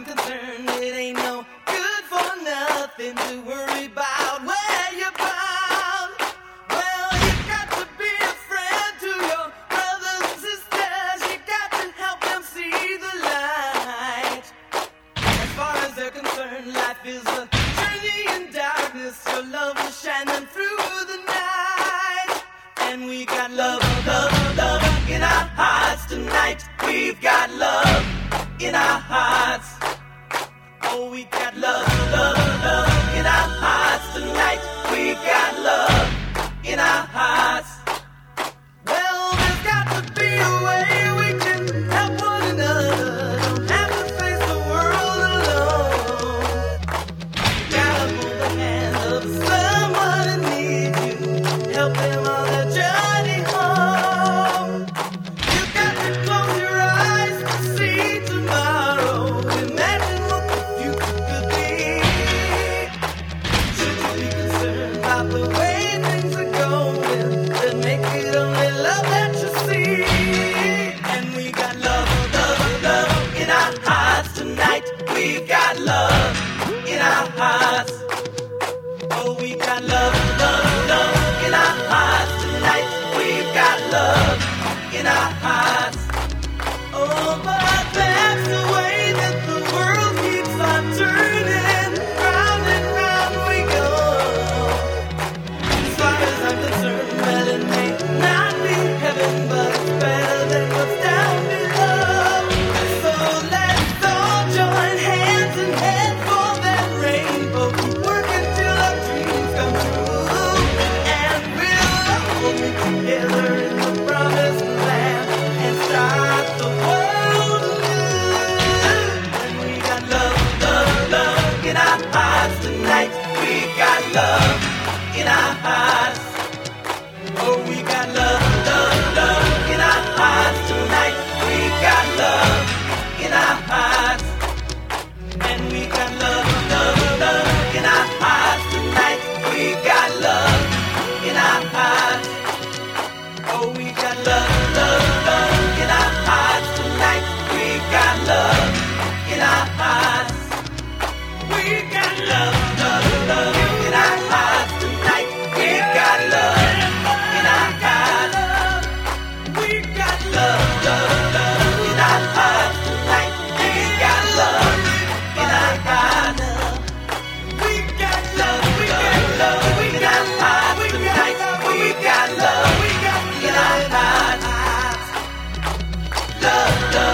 I'm concerned, it ain't no good for nothing to worry about where you're bound. Well, you got to be a friend to your brothers and sisters. You got to help them see the light. As far as they're concerned, life is a journey in darkness. Your love will shine them through the night. And we got love, love, love in our hearts tonight. We've got love in our hearts. We got love, love, love in our hearts tonight. We got love in our hearts. Well, there's got to be a way we can help one another. Don't have to face the world alone. Gotta hold the hand of someone who needs you. Help them. We've got love in our hearts. Oh, we got love, love, love in our hearts tonight. We've got love in our hearts. da, da.